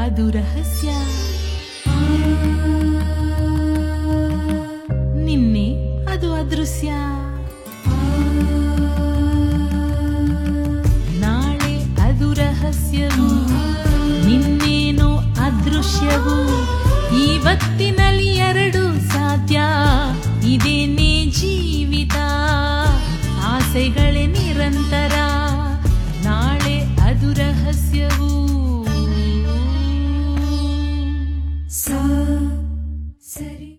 ಅದು ರಹಸ್ಯ. ನಿನ್ನೆ ಅದು ಅದೃಶ್ಯ. ನಾಳೆ ಅದು ರಹಸ್ಯವು, ನಿನ್ನೇನೋ ಅದೃಶ್ಯವು. ಇವತ್ತಿನಲ್ಲಿ ಎರಡು ಸಾಧ್ಯ, ಇದೇನೇ ಜೀವಿತ. ಆಸೆಗಳೇ ನಿರಂತರ, ನಾಳೆ ಅದು ರಹಸ್ಯವು. சரி